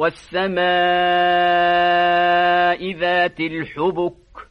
والسماء ذات الحبك